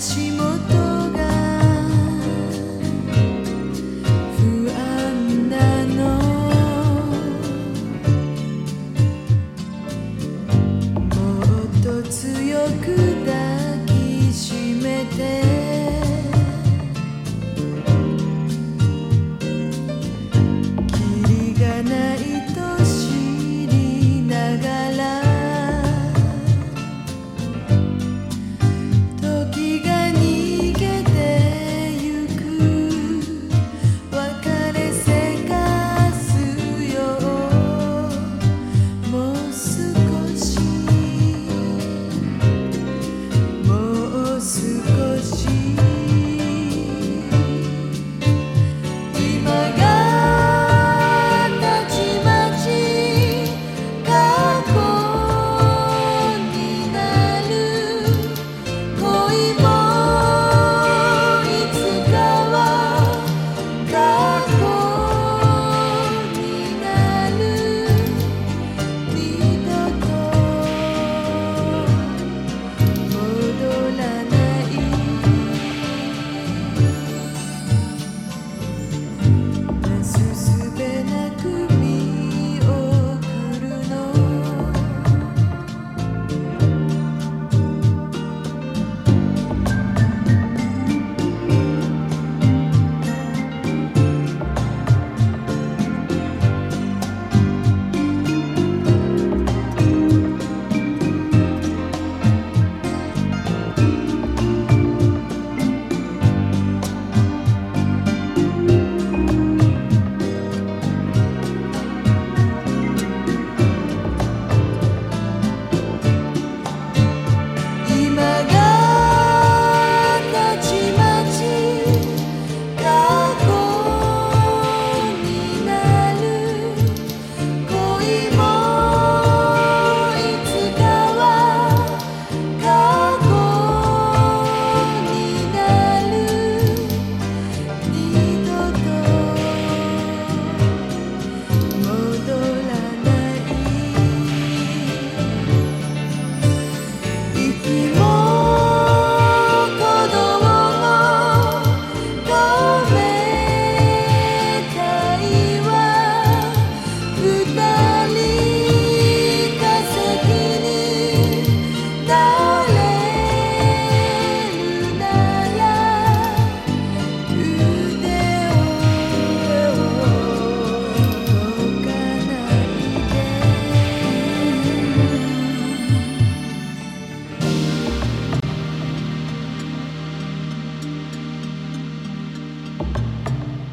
足元